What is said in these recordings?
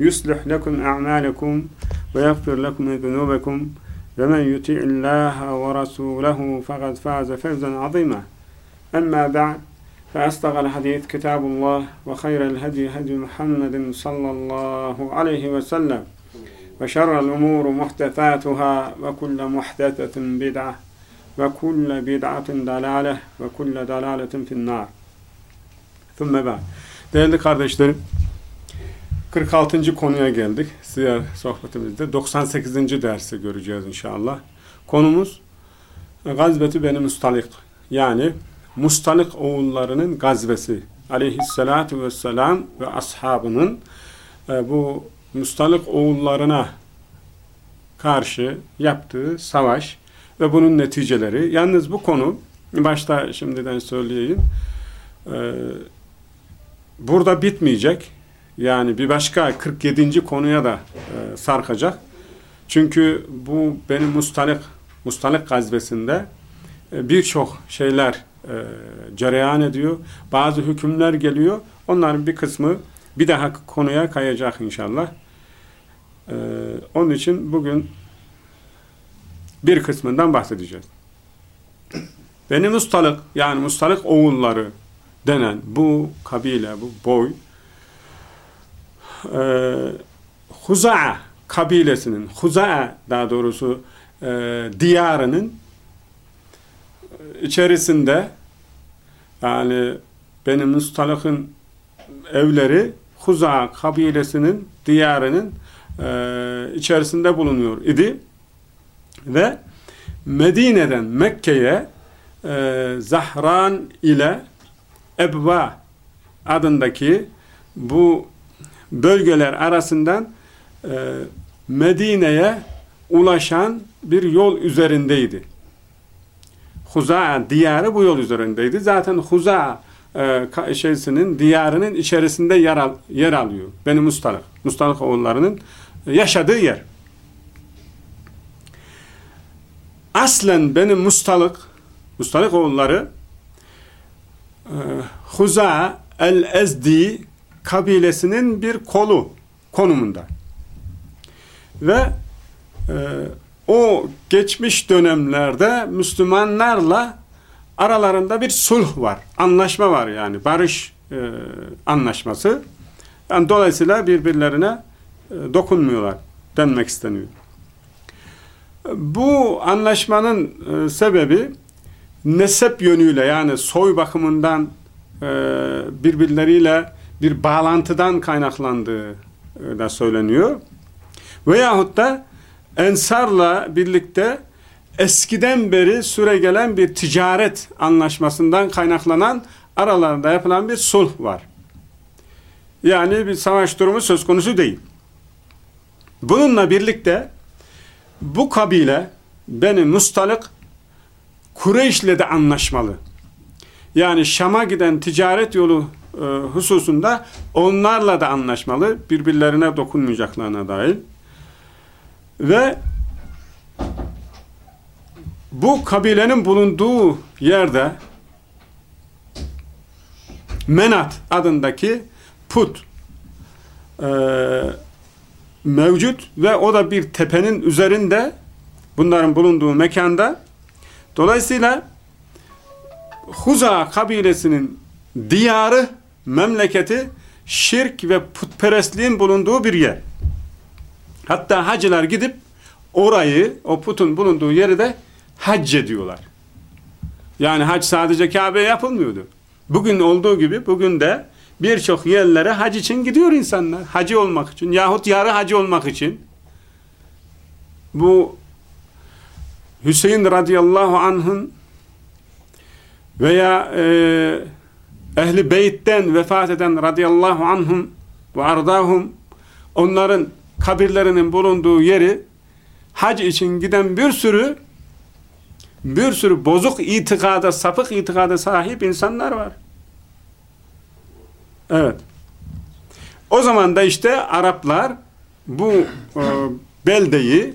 يصلح لكم أعمالكم ويغفر لكم ذنوبكم. ومن يطيع الله ورسوله فقد فاز فوزا عظيما. أما بعد فأصدق الحديث كتاب الله وخير الهدي هدي محمد صلى الله عليه وسلم. وشر الأمور محدثاتها وكل محدثة بدعة وكل بدعة ضلالة وكل ضلالة في النار. ثم بعد. Değerli kardeşlerim 46. konuya geldik. Siyer sohbetimizde 98. dersi göreceğiz inşallah. Konumuz Gazbeti Beni Mustalik. Yani Mustalik oğullarının gazvesi. Aleyhissalatu vesselam ve ashabının e, bu Mustalik oğullarına karşı yaptığı savaş ve bunun neticeleri. Yalnız bu konu başta şimdiden söyleyeyim e, burada bitmeyecek. Yani bir başka 47. konuya da e, sarkacak. Çünkü bu benim Mustalik Mustalik gazvesinde e, birçok şeyler e, cereyan ediyor. Bazı hükümler geliyor. Onların bir kısmı bir daha konuya kayacak inşallah. E, onun için bugün bir kısmından bahsedeceğiz. Beni Mustalik yani Mustalik oğulları denen bu kabile, bu boy e, Huza'a kabilesinin, Huza'a daha doğrusu e, diyarının içerisinde yani benim Mustalık'ın evleri Huza'a kabilesinin diyarının e, içerisinde bulunuyor idi. Ve Medine'den Mekke'ye e, Zahran ile Ebva adındaki bu bölgeler arasından e, Medine'ye ulaşan bir yol üzerindeydi. Huza diyarı bu yol üzerindeydi. Zaten Huza e, şeysinin diyarının içerisinde yer, al, yer alıyor. Benim Mustalık. Mustalık oğullarının yaşadığı yer. Aslen benim Mustalık Mustalık oğulları e, Huza el-Ezdi kabilesinin bir kolu konumunda. Ve e, o geçmiş dönemlerde Müslümanlarla aralarında bir sulh var. Anlaşma var yani. Barış e, anlaşması. Yani dolayısıyla birbirlerine e, dokunmuyorlar denmek isteniyor. Bu anlaşmanın e, sebebi nesep yönüyle yani soy bakımından e, birbirleriyle bir bağlantıdan kaynaklandığı da söyleniyor. Veyahut da Ensar'la birlikte eskiden beri süre gelen bir ticaret anlaşmasından kaynaklanan aralarında yapılan bir sulh var. Yani bir savaş durumu söz konusu değil. Bununla birlikte bu kabile Beni Mustalık Kureyş'le de anlaşmalı. Yani Şam'a giden ticaret yolu e, hususunda onlarla da anlaşmalı. Birbirlerine dokunmayacaklarına dair. Ve bu kabilenin bulunduğu yerde Menat adındaki put e, mevcut ve o da bir tepenin üzerinde bunların bulunduğu mekanda dolayısıyla Huza kabilesinin diyarı, memleketi şirk ve putperestliğin bulunduğu bir yer. Hatta hacılar gidip orayı, o putun bulunduğu yeri de hac ediyorlar. Yani hac sadece Kabe'ye yapılmıyordu. Bugün olduğu gibi bugün de birçok yerlere hac için gidiyor insanlar. Hacı olmak için yahut yarı hacı olmak için. Bu Hüseyin radıyallahu anh'ın veya e, ehli beytten vefat eden radıyallahu anhum ve ardahum onların kabirlerinin bulunduğu yeri hac için giden bir sürü bir sürü bozuk itikada, sapık itikada sahip insanlar var. Evet. O zaman da işte Araplar bu e, beldeyi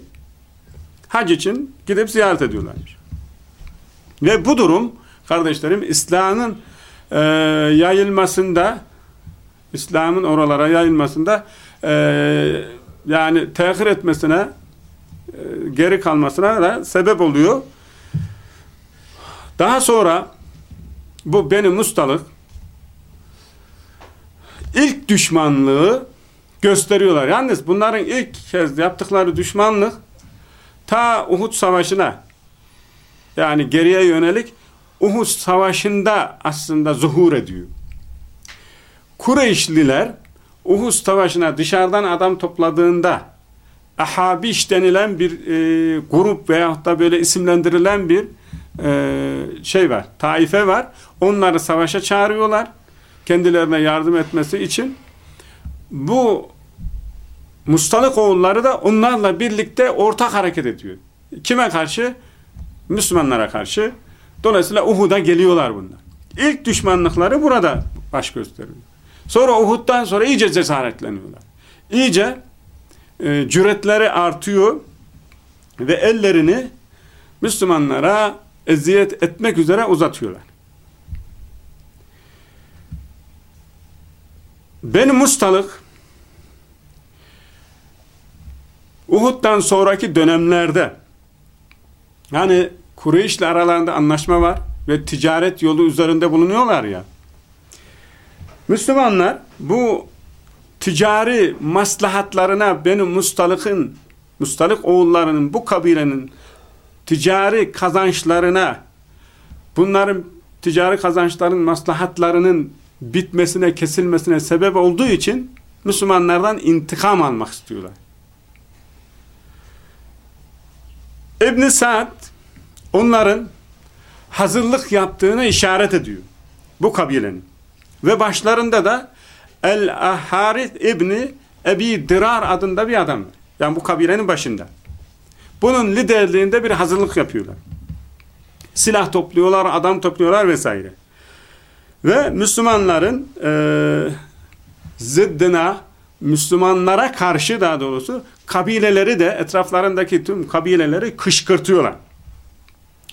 hac için gidip ziyaret ediyorlarmış. Ve bu durum kardeşlerim İslam'ın e, yayılmasında İslam'ın oralara yayılmasında e, yani tehir etmesine e, geri kalmasına da sebep oluyor. Daha sonra bu Beni Mustalık ilk düşmanlığı gösteriyorlar. Yalnız bunların ilk kez yaptıkları düşmanlık ta Uhud Savaşı'na yani geriye yönelik Uhud Savaşı'nda aslında zuhur ediyor. Kureyşliler Uhud Savaşı'na dışarıdan adam topladığında Ahabiş denilen bir e, grup veyahut da böyle isimlendirilen bir e, şey var, taife var. Onları savaşa çağırıyorlar. Kendilerine yardım etmesi için. Bu Mustalık oğulları da onlarla birlikte ortak hareket ediyor. Kime karşı? Müslümanlara karşı. Dolayısıyla Uhud'a geliyorlar bunlar. İlk düşmanlıkları burada baş gösteriyor. Sonra Uhud'dan sonra iyice cesaretleniyorlar. İyice e, cüretleri artıyor ve ellerini Müslümanlara eziyet etmek üzere uzatıyorlar. Benim Mustalık Uhud'dan sonraki dönemlerde yani Kureyş'le aralarında anlaşma var ve ticaret yolu üzerinde bulunuyorlar ya. Müslümanlar bu ticari maslahatlarına benim Mustalık'ın Mustalık oğullarının bu kabilenin ticari kazançlarına bunların ticari kazançların maslahatlarının bitmesine kesilmesine sebep olduğu için Müslümanlardan intikam almak istiyorlar. ibn Sa'd onların hazırlık yaptığını işaret ediyor. Bu kabilenin. Ve başlarında da El-Harith İbni Ebi Dirar adında bir adam. Yani bu kabilenin başında. Bunun liderliğinde bir hazırlık yapıyorlar. Silah topluyorlar, adam topluyorlar vesaire. Ve Müslümanların e, zıddına, Müslümanlara karşı daha doğrusu kabileleri de etraflarındaki tüm kabileleri kışkırtıyorlar.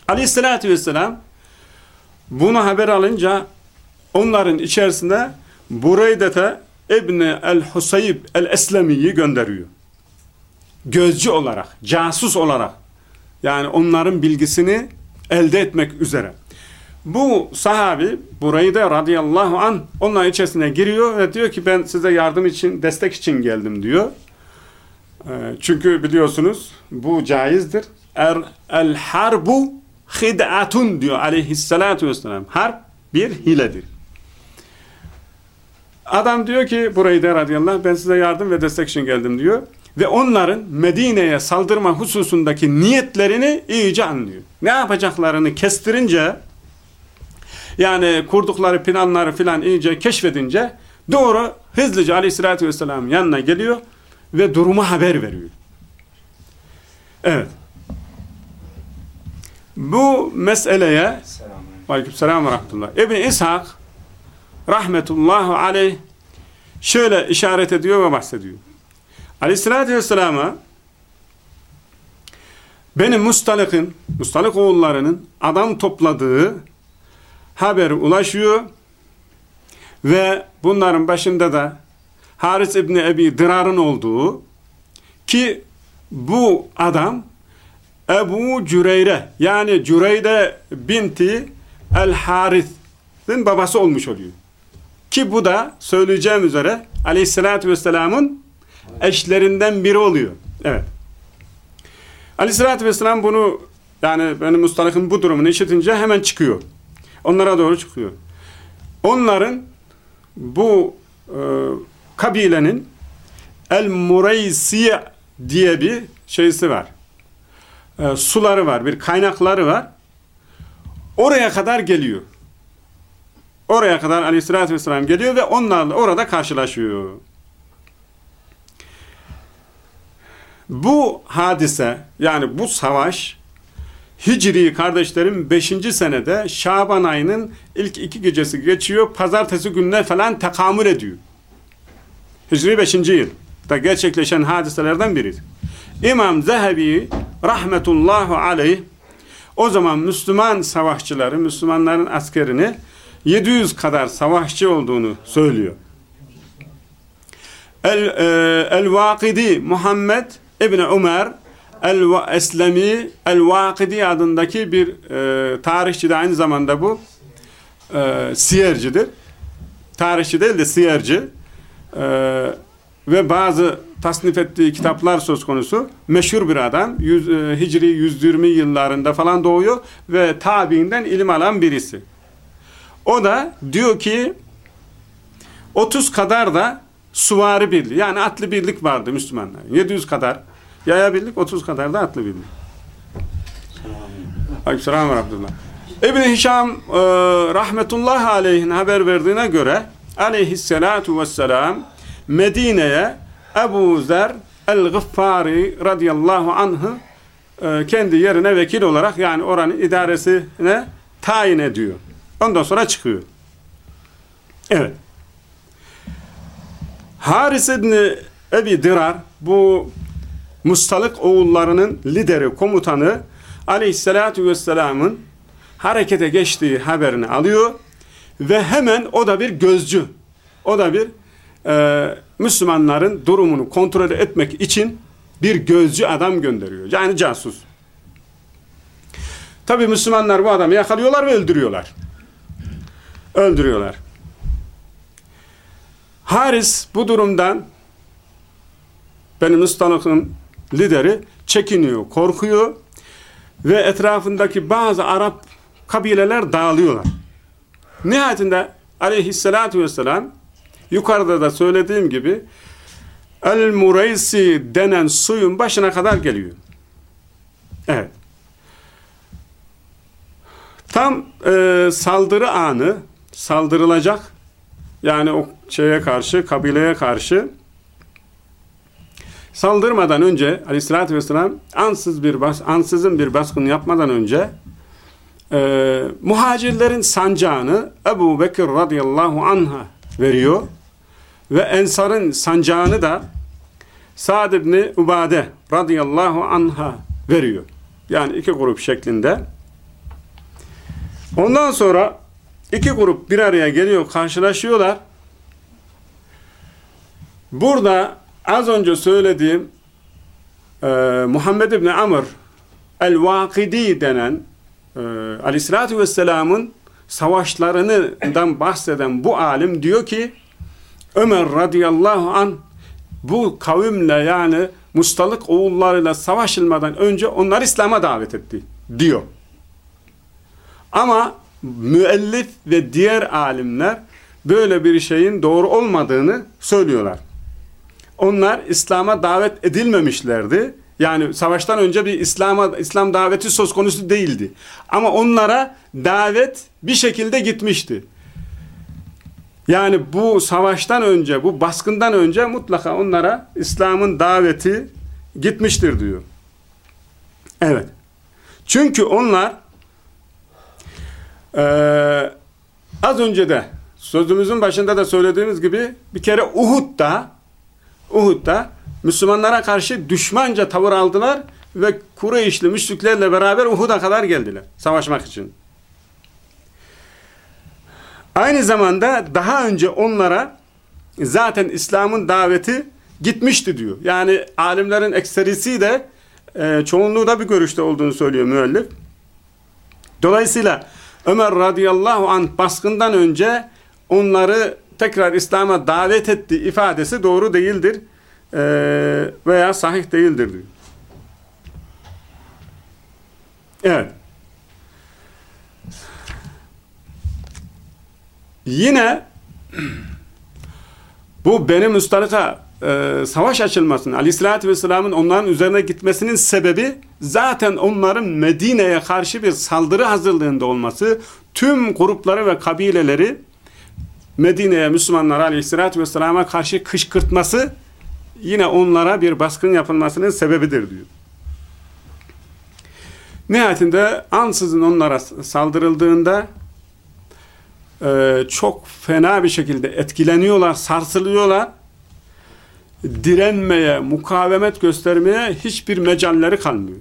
Aleyhissalatü vesselam bunu haber alınca onların içerisinde Bureydete İbni el-Husayb el-Eslemi'yi gönderiyor. Gözcü olarak, casus olarak yani onların bilgisini elde etmek üzere. Bu sahabi Bureyde radıyallahu an onların içerisine giriyor ve diyor ki ben size yardım için, destek için geldim diyor. Ee, çünkü biliyorsunuz bu caizdir. Er, el harbu hid'atun diyor aleyhissalatu vesselam. Harp bir hiledir. Adam diyor ki burayı da radıyallahu ben size yardım ve destek için geldim diyor. Ve onların Medine'ye saldırma hususundaki niyetlerini iyice anlıyor. Ne yapacaklarını kestirince yani kurdukları planları filan iyice keşfedince doğru hızlıca aleyhissalatü vesselam yanına geliyor ve durumu haber veriyor. Evet. Bu meseleye Aleykümselam ve rahmetullah. İbn-i İshak rahmetullahu aleyh şöyle işaret ediyor ve bahsediyor. Aleyhissalatü vesselama benim Mustalık'ın, Mustalık oğullarının adam topladığı haber ulaşıyor ve bunların başında da Haris İbni Ebi Dirar'ın olduğu ki bu adam Ebu Cüreyre yani Cüreyre binti El Harith'in babası olmuş oluyor. Ki bu da söyleyeceğim üzere aleyhissalatü vesselamın eşlerinden biri oluyor. Evet. Aleyhissalatü vesselam bunu yani benim mustalakın bu durumunu işitince hemen çıkıyor. Onlara doğru çıkıyor. Onların bu e, kabilenin El Mureysiye diye bir şeysi var. E, suları var, bir kaynakları var. Oraya kadar geliyor. Oraya kadar aleyhissalatü vesselam geliyor ve onlarla orada karşılaşıyor. Bu hadise yani bu savaş Hicri kardeşlerim 5. senede Şaban ayının ilk iki gecesi geçiyor. Pazartesi gününe falan tekamül ediyor. Hicri 5. yılda gerçekleşen hadiselerden biri. İmam Zehebi rahmetullahu aleyh o zaman Müslüman savaşçıları, Müslümanların askerini 700 kadar savaşçı olduğunu söylüyor. El-Vakidi el Muhammed İbni Ömer El-Eslemi El-Vakidi adındaki bir e, tarihçi de aynı zamanda bu e, siyercidir. Tarihçi değil de siyerci. E, ve bazı tasnif ettiği kitaplar söz konusu. Meşhur bir adam. Yüz, e, Hicri 120 yıllarında falan doğuyor ve tabiinden ilim alan birisi. O da diyor ki 30 kadar da suvari birliği yani atlı birlik vardı Müslümanlar. 700 kadar yaya birlik 30 kadar da atlı birlik. Aleykümselam ve Rahmetullah. İbn-i Hişam e, rahmetullahi aleyhin haber verdiğine göre aleyhissalatu vesselam Medine'ye Ebu Zer el-Gıffari radıyallahu anh'ı e, kendi yerine vekil olarak yani oranın idaresine tayin ediyor. Ondan sonra çıkıyor. Evet. Haris İbni Ebi Dirar bu Mustalık oğullarının lideri, komutanı aleyhissalatü vesselamın harekete geçtiği haberini alıyor ve hemen o da bir gözcü. O da bir e, Müslümanların durumunu kontrol etmek için bir gözcü adam gönderiyor. Yani casus. Tabi Müslümanlar bu adamı yakalıyorlar ve öldürüyorlar. Öldürüyorlar. Haris bu durumdan benim Müslümanlıkın lideri çekiniyor, korkuyor ve etrafındaki bazı Arap kabileler dağılıyorlar. Nihayetinde aleyhissalatü vesselam yukarıda da söylediğim gibi El-Mureysi denen suyun başına kadar geliyor. Evet. Tam e, saldırı anı saldırılacak yani o şeye karşı, kabileye karşı saldırmadan önce aleyhissalatü vesselam ansız bir bas, ansızın bir baskın yapmadan önce e, muhacirlerin sancağını Ebu Bekir radıyallahu anh'a veriyor ve Ensar'ın sancağını da Sa'd ibn Ubade radıyallahu anh'a veriyor. Yani iki grup şeklinde. Ondan sonra iki grup bir araya geliyor, karşılaşıyorlar. Burada az önce söylediğim e, Muhammed İbni Amr El-Vakidi denen e, Aleyhisselatü Vesselam'ın savaşlarından bahseden bu alim diyor ki Ömer radıyallahu an bu kavimle yani mustalık oğullarıyla savaşılmadan önce onları İslam'a davet etti diyor. Ama müellif ve diğer alimler böyle bir şeyin doğru olmadığını söylüyorlar. Onlar İslam'a davet edilmemişlerdi. Yani savaştan önce bir İslam'a İslam daveti söz konusu değildi. Ama onlara davet bir şekilde gitmişti. Yani bu savaştan önce, bu baskından önce mutlaka onlara İslam'ın daveti gitmiştir diyor. Evet. Çünkü onlar ee, az önce de sözümüzün başında da söylediğimiz gibi bir kere Uhud'da Uhud'da Müslümanlara karşı düşmanca tavır aldılar ve Kureyşli müşriklerle beraber Uhud'a kadar geldiler savaşmak için. Aynı zamanda daha önce onlara zaten İslam'ın daveti gitmişti diyor. Yani alimlerin ekserisi de e, çoğunluğu da bir görüşte olduğunu söylüyor müellif. Dolayısıyla Ömer radıyallahu anh baskından önce onları tekrar İslam'a davet etti ifadesi doğru değildir e, veya sahih değildir diyor. Evet. Yine bu benim Müstalika e, savaş açılmasının, Aleyhisselatü Vesselam'ın onların üzerine gitmesinin sebebi zaten onların Medine'ye karşı bir saldırı hazırlığında olması, tüm grupları ve kabileleri Medine'ye Müslümanlara Aleyhisselatü Vesselam'a karşı kışkırtması yine onlara bir baskın yapılmasının sebebidir diyor. Nihayetinde ansızın onlara saldırıldığında e, çok fena bir şekilde etkileniyorlar, sarsılıyorlar. Direnmeye, mukavemet göstermeye hiçbir mecalleri kalmıyor.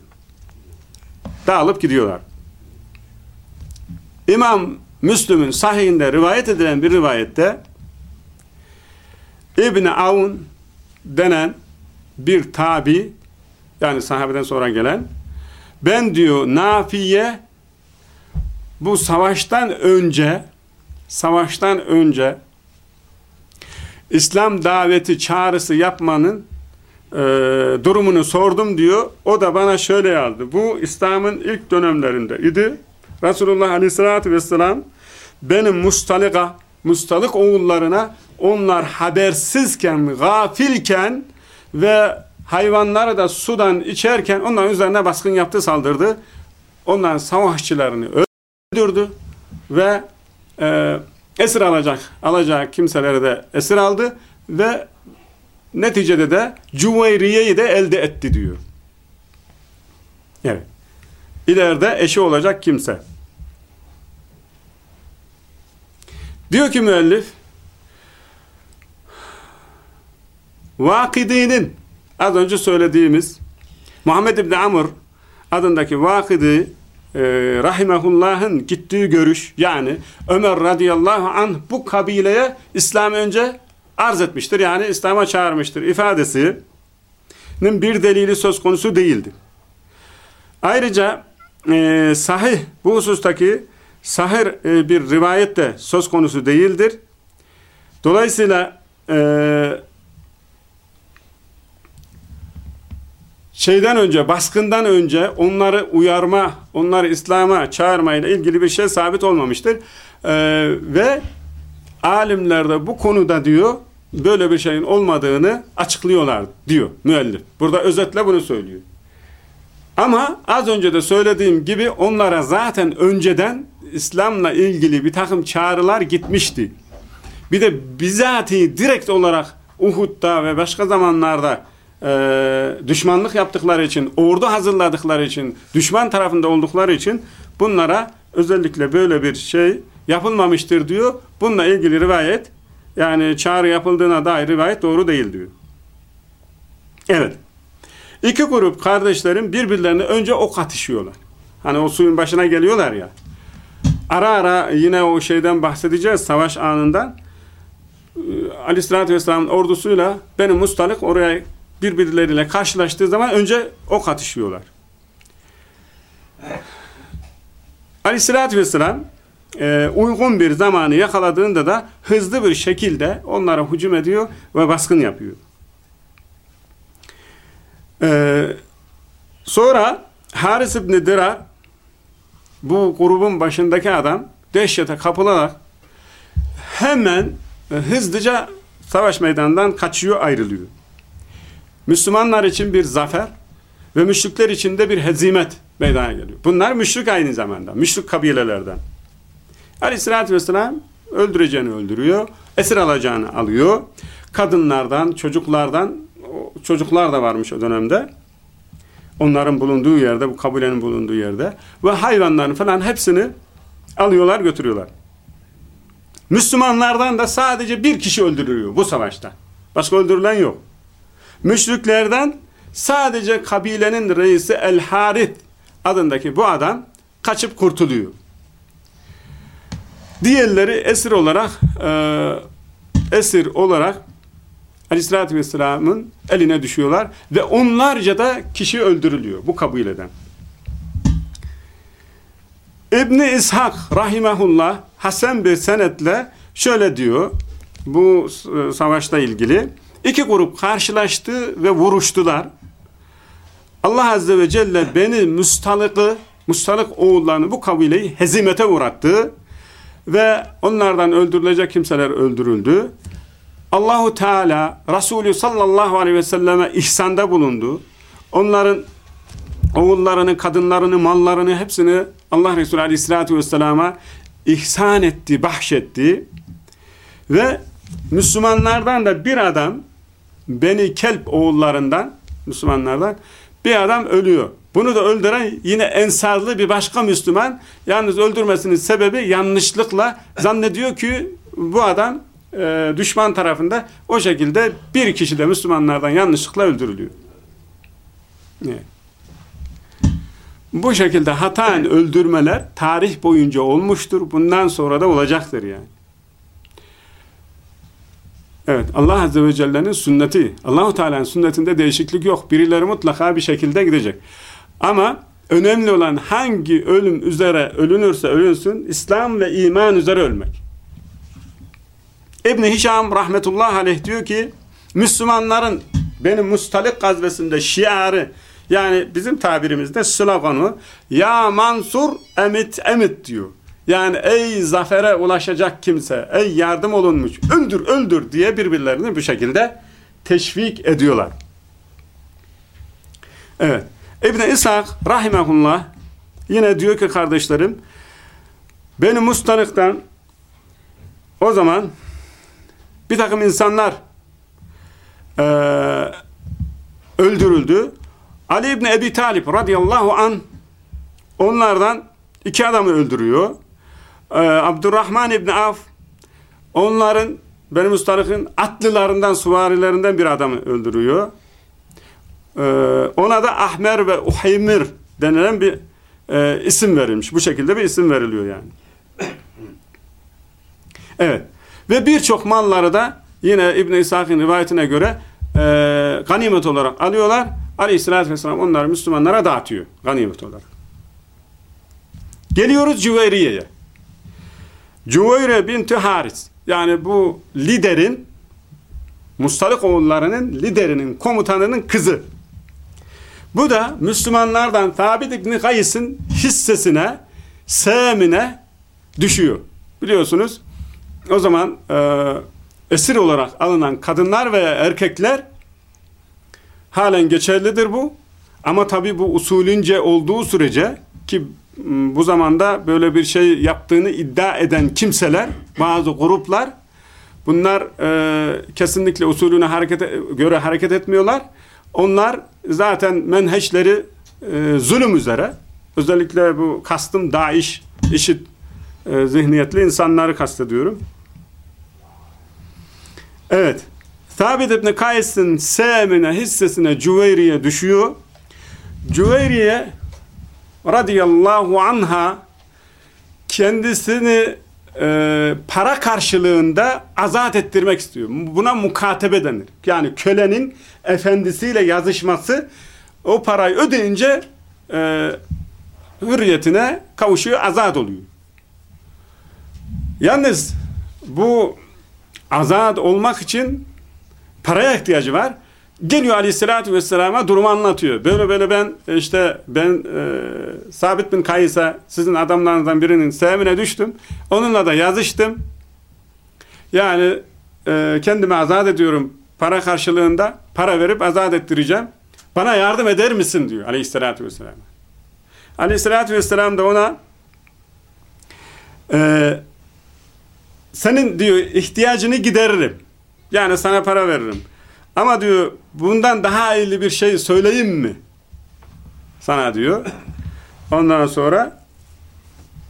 Dağılıp gidiyorlar. İmam Müslüm'ün sahihinde rivayet edilen bir rivayette İbni Avun denen bir tabi yani sahabeden sonra gelen ben diyor Nafiye bu savaştan önce savaştan önce İslam daveti çağrısı yapmanın e, durumunu sordum diyor. O da bana şöyle yazdı. Bu İslam'ın ilk dönemlerinde idi. Resulullah Aleyhisselatü Vesselam benim mustalika, mustalık oğullarına onlar habersizken, gafilken ve hayvanları da sudan içerken onların üzerine baskın yaptı, saldırdı. Onların savaşçılarını öldürdü ve e, esir alacak, alacak kimseleri de esir aldı ve neticede de Cüveyriye'yi de elde etti diyor. Evet. İleride eşi olacak kimse. Diyor ki müellif Vakidi'nin az önce söylediğimiz Muhammed İbni Amr adındaki Vakidi e, rahimehullah'ın gittiği görüş yani Ömer radıyallahu anh bu kabileye İslam önce arz etmiştir. Yani İslam'a çağırmıştır ifadesinin bir delili söz konusu değildi. Ayrıca e, sahih bu husustaki sahir e, bir rivayet de söz konusu değildir. Dolayısıyla e, şeyden önce, baskından önce onları uyarma, onları İslam'a çağırma ile ilgili bir şey sabit olmamıştır. Ee, ve alimler de bu konuda diyor, böyle bir şeyin olmadığını açıklıyorlar diyor müellif. Burada özetle bunu söylüyor. Ama az önce de söylediğim gibi onlara zaten önceden İslam'la ilgili bir takım çağrılar gitmişti. Bir de bizatihi direkt olarak Uhud'da ve başka zamanlarda e, düşmanlık yaptıkları için, ordu hazırladıkları için, düşman tarafında oldukları için bunlara özellikle böyle bir şey yapılmamıştır diyor. Bununla ilgili rivayet yani çağrı yapıldığına dair rivayet doğru değil diyor. Evet. İki grup kardeşlerin birbirlerine önce ok atışıyorlar. Hani o suyun başına geliyorlar ya. Ara ara yine o şeyden bahsedeceğiz savaş anından. Ee, Aleyhisselatü Vesselam'ın ordusuyla benim Mustalik oraya birbirleriyle karşılaştığı zaman önce ok atışıyorlar. Aleyhissalatü vesselam e, uygun bir zamanı yakaladığında da hızlı bir şekilde onlara hücum ediyor ve baskın yapıyor. E, sonra Haris İbni Dirar bu grubun başındaki adam dehşete kapılarak hemen e, hızlıca savaş meydanından kaçıyor ayrılıyor. Müslümanlar için bir zafer ve müşrikler için de bir hezimet meydana geliyor. Bunlar müşrik aynı zamanda. Müşrik kabilelerden. Aleyhissalatü vesselam öldüreceğini öldürüyor. Esir alacağını alıyor. Kadınlardan, çocuklardan çocuklar da varmış o dönemde. Onların bulunduğu yerde, bu kabilenin bulunduğu yerde ve hayvanların falan hepsini alıyorlar, götürüyorlar. Müslümanlardan da sadece bir kişi öldürülüyor bu savaşta. Başka öldürülen yok. Müşriklerden sadece kabilenin reisi El-Harit adındaki bu adam kaçıp kurtuluyor. Diğerleri esir olarak e, esir olarak Aleyhisselatü Vesselam'ın eline düşüyorlar ve onlarca da kişi öldürülüyor bu kabileden. İbni İshak rahimahullah Hasan bir senetle şöyle diyor bu savaşta ilgili İki grup karşılaştı ve vuruştular. Allah Azze ve Celle beni müstalıkı Mustalık oğullarını bu kabileyi hezimete uğrattı ve onlardan öldürülecek kimseler öldürüldü. Allahu Teala Resulü sallallahu aleyhi ve selleme ihsanda bulundu. Onların oğullarını, kadınlarını, mallarını hepsini Allah Resulü aleyhissalatü vesselama ihsan etti, bahşetti. Ve Müslümanlardan da bir adam Beni Kelp oğullarından Müslümanlardan bir adam ölüyor. Bunu da öldüren yine ensarlı bir başka Müslüman. Yalnız öldürmesinin sebebi yanlışlıkla zannediyor ki bu adam e, düşman tarafında o şekilde bir kişi de Müslümanlardan yanlışlıkla öldürülüyor. Bu şekilde hataen öldürmeler tarih boyunca olmuştur. Bundan sonra da olacaktır yani. Evet Allah Azze ve Celle'nin sünneti. Allahu Teala'nın sünnetinde değişiklik yok. Birileri mutlaka bir şekilde gidecek. Ama önemli olan hangi ölüm üzere ölünürse ölünsün İslam ve iman üzere ölmek. İbn Hişam rahmetullah aleyh diyor ki Müslümanların benim Mustalik gazvesinde şiarı yani bizim tabirimizde sloganı ya Mansur emit emit diyor. Yani ey zafere ulaşacak kimse, ey yardım olunmuş, öldür öldür diye birbirlerini bu şekilde teşvik ediyorlar. Evet. İbn-i İshak rahimahullah yine diyor ki kardeşlerim beni Mustalık'tan o zaman bir takım insanlar e, öldürüldü. Ali İbni Ebi Talip radıyallahu an onlardan iki adamı öldürüyor. Ee, Abdurrahman İbni Af onların benim Mustarık'ın atlılarından, suvarilerinden bir adamı öldürüyor. Ee, ona da Ahmer ve Uhaymir denilen bir e, isim verilmiş. Bu şekilde bir isim veriliyor yani. Evet. Ve birçok malları da yine İbn-i İshak'ın rivayetine göre e, ganimet olarak alıyorlar. Aleyhisselatü Vesselam onları Müslümanlara dağıtıyor ganimet olarak. Geliyoruz Cüveyriye'ye. Cüveyre binti Haris yani bu liderin Mustalık oğullarının liderinin komutanının kızı. Bu da Müslümanlardan Thabit İbni Kays'ın hissesine sevmine düşüyor. Biliyorsunuz o zaman e, esir olarak alınan kadınlar ve erkekler halen geçerlidir bu. Ama tabi bu usulünce olduğu sürece ki bu zamanda böyle bir şey yaptığını iddia eden kimseler, bazı gruplar bunlar e, kesinlikle usulüne hareket göre hareket etmiyorlar. Onlar zaten menheşleri e, zulüm üzere özellikle bu kastım Daesh, işit e, zihniyetli insanları kastediyorum. Evet. Thabit İbni Kays'ın sevmine, hissesine Cüveyriye düşüyor. Cüveyriye radıyallahu anha kendisini e, para karşılığında azat ettirmek istiyor. Buna mukatebe denir. Yani kölenin efendisiyle yazışması o parayı ödeyince e, hürriyetine kavuşuyor, azat oluyor. Yalnız bu azat olmak için paraya ihtiyacı var. Geliyor aleyhissalatü vesselama durumu anlatıyor. Böyle böyle ben işte ben e, Sabit bin Kayıs'a sizin adamlarınızdan birinin sevimine düştüm. Onunla da yazıştım. Yani e, kendimi azat ediyorum para karşılığında. Para verip azat ettireceğim. Bana yardım eder misin diyor aleyhissalatü vesselam. Aleyhissalatü vesselam da ona e, senin diyor ihtiyacını gideririm. Yani sana para veririm. Ama diyor bundan daha hayırlı bir şey söyleyeyim mi? Sana diyor. Ondan sonra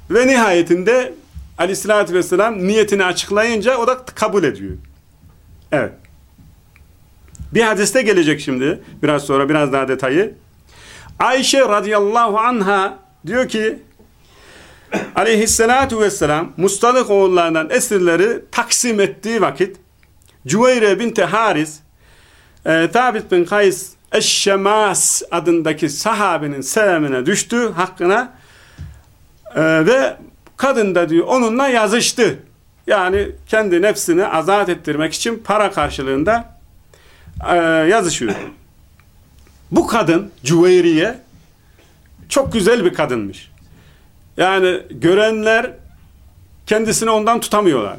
ve nihayetinde aleyhissalatü vesselam niyetini açıklayınca o da kabul ediyor. Evet. Bir hadiste gelecek şimdi. Biraz sonra biraz daha detayı. Ayşe radıyallahu anha diyor ki aleyhissalatu vesselam Mustalık oğullarından esirleri taksim ettiği vakit Cüveyre binti Haris e, Thabit bin Kays Eşşemas adındaki sahabenin selamine düştü hakkına e, ve kadın da diyor onunla yazıştı. Yani kendi nefsini azat ettirmek için para karşılığında e, yazışıyor. Bu kadın Cüveyriye çok güzel bir kadınmış. Yani görenler kendisini ondan tutamıyorlar.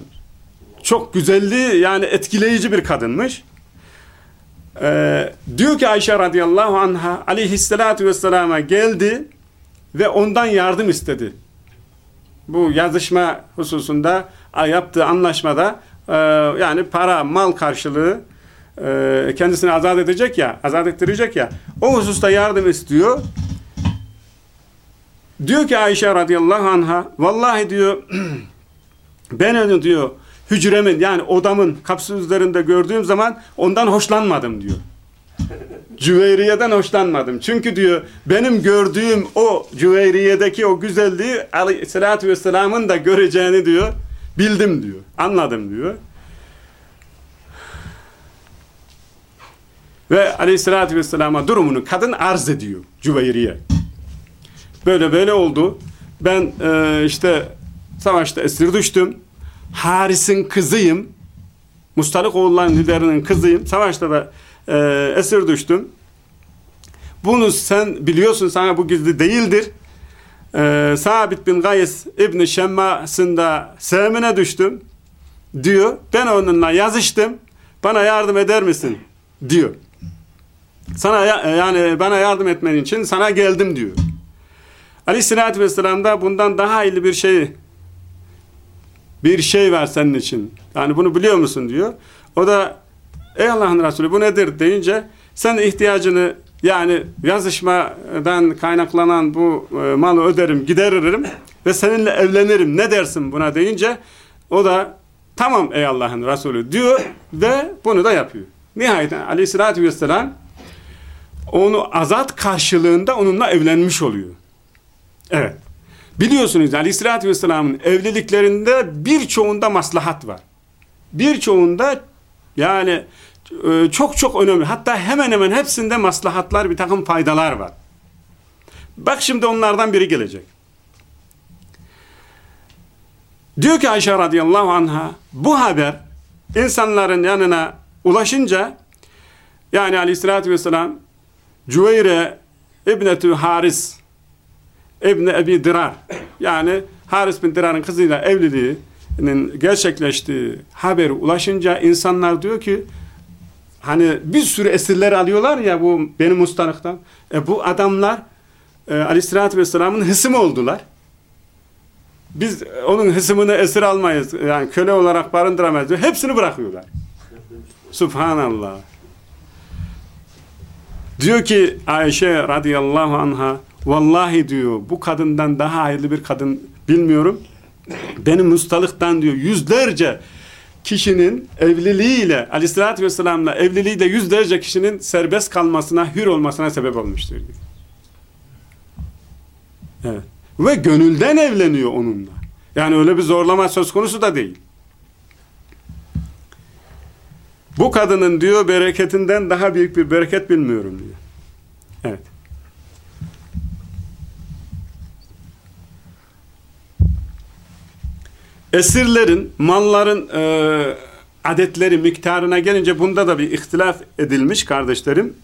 Çok güzelliği yani etkileyici bir kadınmış. Ee, diyor ki Ayşe radıyallahu anha aleyhissalatü vesselama geldi ve ondan yardım istedi. Bu yazışma hususunda yaptığı anlaşmada e, yani para, mal karşılığı e, kendisini azat edecek ya, azat ettirecek ya o hususta yardım istiyor. Diyor ki Ayşe radıyallahu anha vallahi diyor ben onu diyor hücremin yani odamın kapısı üzerinde gördüğüm zaman ondan hoşlanmadım diyor. Cüveyriye'den hoşlanmadım. Çünkü diyor benim gördüğüm o Cüveyriye'deki o güzelliği aleyhissalatü vesselamın da göreceğini diyor bildim diyor. Anladım diyor. Ve aleyhissalatü vesselama durumunu kadın arz ediyor Cüveyriye. Böyle böyle oldu. Ben e, işte savaşta esir düştüm. Haris'in kızıyım. Mustalık oğulların liderinin kızıyım. Savaşta da e, esir düştüm. Bunu sen biliyorsun sana bu gizli değildir. E, Sabit bin Gays İbni Şemma'sında sevmine düştüm diyor. Ben onunla yazıştım. Bana yardım eder misin? diyor. Sana yani bana yardım etmen için sana geldim diyor. Aleyhissalatü vesselam da bundan daha hayırlı bir şey bir şey var senin için. Yani bunu biliyor musun diyor. O da ey Allah'ın Resulü bu nedir deyince sen ihtiyacını yani yazışmadan kaynaklanan bu e, malı öderim, gideririm ve seninle evlenirim. Ne dersin buna deyince o da tamam ey Allah'ın Resulü diyor ve bunu da yapıyor. Nihayet aleyhissalatü vesselam onu azat karşılığında onunla evlenmiş oluyor. Evet. Biliyorsunuz Aleyhisselatü Vesselam'ın evliliklerinde birçoğunda maslahat var. Birçoğunda yani e, çok çok önemli. Hatta hemen hemen hepsinde maslahatlar, bir takım faydalar var. Bak şimdi onlardan biri gelecek. Diyor ki Ayşe radıyallahu anha bu haber insanların yanına ulaşınca yani aleyhissalatü vesselam Cüveyre İbnetü Haris İbni Ebi Dirar yani Haris bin Dirar'ın kızıyla evliliğinin gerçekleştiği haberi ulaşınca insanlar diyor ki hani bir sürü esirler alıyorlar ya bu benim ustanıktan. E bu adamlar e, aleyhissalatü vesselamın hısımı oldular. Biz onun hısımını esir almayız. Yani köle olarak barındıramayız. Hepsini bırakıyorlar. Subhanallah. Diyor ki Ayşe radıyallahu anha Vallahi diyor bu kadından daha hayırlı bir kadın bilmiyorum. Benim ustalıktan diyor yüzlerce kişinin evliliğiyle aleyhissalatü vesselamla evliliğiyle yüzlerce kişinin serbest kalmasına, hür olmasına sebep olmuştur diyor. Evet. Ve gönülden evleniyor onunla. Yani öyle bir zorlama söz konusu da değil. Bu kadının diyor bereketinden daha büyük bir bereket bilmiyorum diyor. Evet. Esirlerin, malların e, adetleri, miktarına gelince bunda da bir ihtilaf edilmiş kardeşlerim.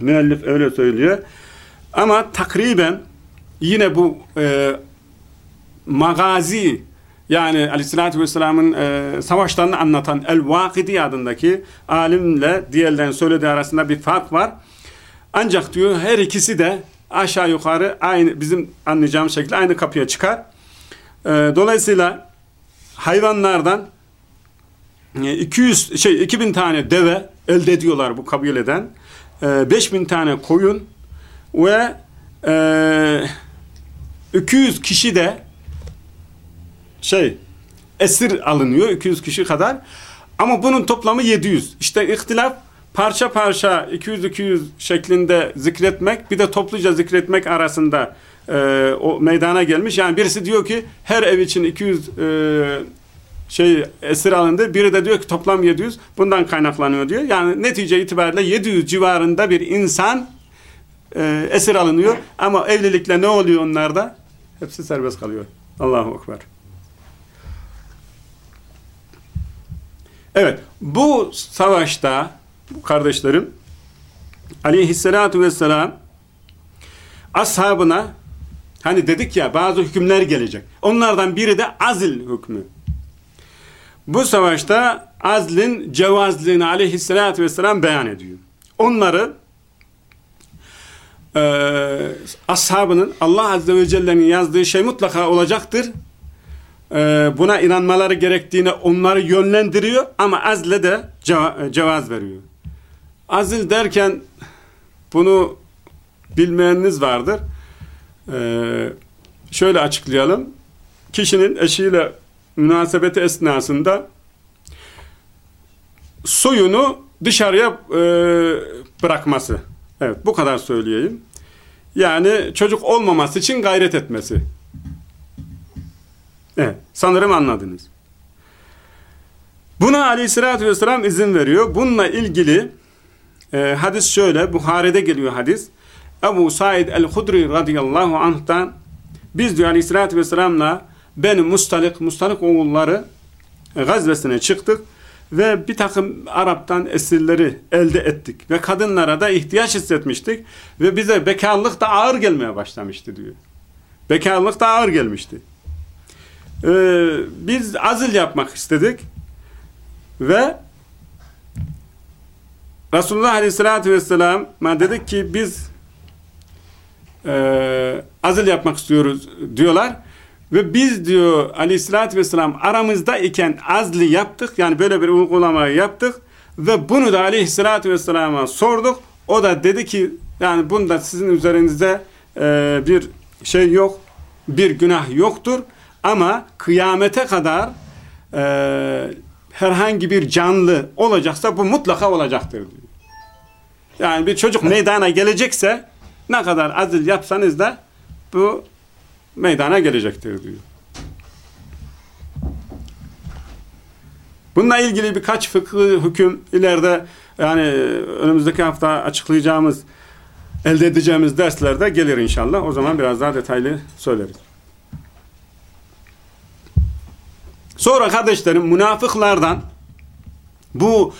Müellif öyle söylüyor. Ama takriben yine bu e, magazi yani aleyhissalatü vesselamın e, savaşlarını anlatan El-Vakidi adındaki alimle diğerlerinin söylediği arasında bir fark var. Ancak diyor her ikisi de aşağı yukarı aynı bizim anlayacağımız şekilde aynı kapıya çıkar. E, dolayısıyla hayvanlardan 200 e, şey 2000 tane deve elde ediyorlar bu kabileden. 5000 e, tane koyun ve 200 e, kişi de şey esir alınıyor 200 kişi kadar ama bunun toplamı 700 işte ihtilaf parça parça 200-200 şeklinde zikretmek bir de topluca zikretmek arasında e, o meydana gelmiş. Yani birisi diyor ki her ev için 200 e, şey esir alındı. Biri de diyor ki toplam 700. Bundan kaynaklanıyor diyor. Yani netice itibariyle 700 civarında bir insan e, esir alınıyor. Ama evlilikle ne oluyor onlarda? Hepsi serbest kalıyor. Allahu Ekber. Evet. Bu savaşta kardeşlerim aleyhissalatu vesselam ashabına hani dedik ya bazı hükümler gelecek. Onlardan biri de azil hükmü. Bu savaşta azlin cevazlığını aleyhissalatü vesselam beyan ediyor. Onları e, ashabının Allah Azze ve Celle'nin yazdığı şey mutlaka olacaktır. E, buna inanmaları gerektiğini onları yönlendiriyor ama azle de ceva, cevaz veriyor. Azil derken bunu bilmeyeniniz vardır. E, şöyle açıklayalım. Kişinin eşiyle münasebeti esnasında suyunu dışarıya e, bırakması. Evet bu kadar söyleyeyim. Yani çocuk olmaması için gayret etmesi. Evet sanırım anladınız. Buna aleyhissalatü vesselam izin veriyor. Bununla ilgili e, hadis şöyle Buhari'de geliyor hadis. Ebu Said el-Hudri radıyallahu anh'tan biz diyor aleyhissalatü vesselamla benim Mustalik, Mustalik oğulları gazvesine çıktık ve bir takım Arap'tan esirleri elde ettik ve kadınlara da ihtiyaç hissetmiştik ve bize bekarlık da ağır gelmeye başlamıştı diyor. Bekarlık da ağır gelmişti. Ee, biz azil yapmak istedik ve Resulullah Aleyhisselatü Vesselam'a dedik ki biz e, azil yapmak istiyoruz diyorlar. Ve biz diyor aleyhissalatü vesselam aramızda iken azli yaptık. Yani böyle bir uygulamayı yaptık. Ve bunu da aleyhissalatü vesselama sorduk. O da dedi ki yani bunda sizin üzerinizde e, bir şey yok. Bir günah yoktur. Ama kıyamete kadar e, herhangi bir canlı olacaksa bu mutlaka olacaktır diyor. Yani bir çocuk meydana gelecekse ne kadar azil yapsanız da bu meydana gelecektir diyor. Bununla ilgili birkaç fıkıh hüküm ileride yani önümüzdeki hafta açıklayacağımız elde edeceğimiz derslerde gelir inşallah. O zaman biraz daha detaylı söyleriz. Sonra kardeşlerim münafıklardan bu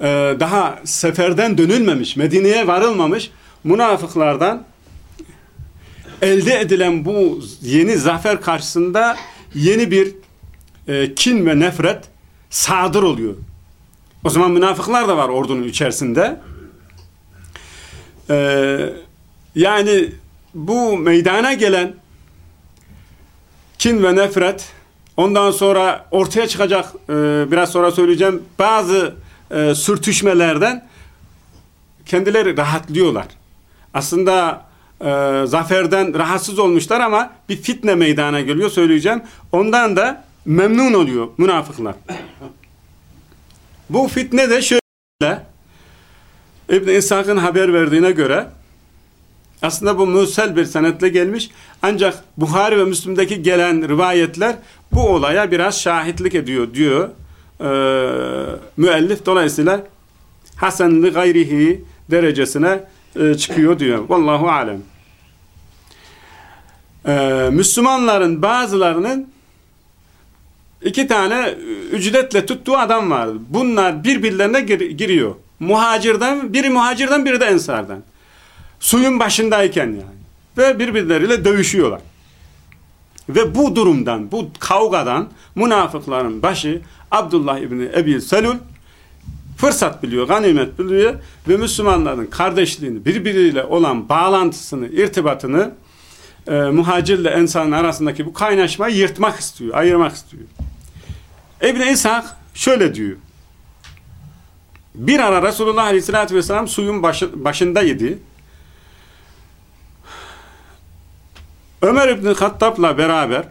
e, daha seferden dönülmemiş, Medine'ye varılmamış münafıklardan elde edilen bu yeni zafer karşısında yeni bir e, kin ve nefret sadır oluyor. O zaman münafıklar da var ordunun içerisinde. Ee, yani bu meydana gelen kin ve nefret ondan sonra ortaya çıkacak e, biraz sonra söyleyeceğim bazı e, sürtüşmelerden kendileri rahatlıyorlar. Aslında e, zaferden rahatsız olmuşlar ama bir fitne meydana geliyor söyleyeceğim. Ondan da memnun oluyor münafıklar. Bu fitne de şöyle İbn-i İshak'ın haber verdiğine göre aslında bu müsel bir senetle gelmiş ancak Buhari ve Müslim'deki gelen rivayetler bu olaya biraz şahitlik ediyor diyor e, müellif dolayısıyla hasenli gayrihi derecesine e, çıkıyor diyor. Vallahu alem. E, Müslümanların bazılarının iki tane ücretle tuttuğu adam vardı. Bunlar birbirlerine gir giriyor. Muhacirden, biri muhacirden biri de ensardan. Suyun başındayken yani. Ve birbirleriyle dövüşüyorlar. Ve bu durumdan, bu kavgadan münafıkların başı Abdullah İbni Ebi Selul fırsat biliyor, ganimet biliyor ve Müslümanların kardeşliğini, birbiriyle olan bağlantısını, irtibatını e, muhacirle ensarın arasındaki bu kaynaşmayı yırtmak istiyor, ayırmak istiyor. İbn-i İshak şöyle diyor. Bir ara Resulullah Aleyhisselatü Vesselam suyun başı, başındaydı. Ömer İbni Hattab'la beraber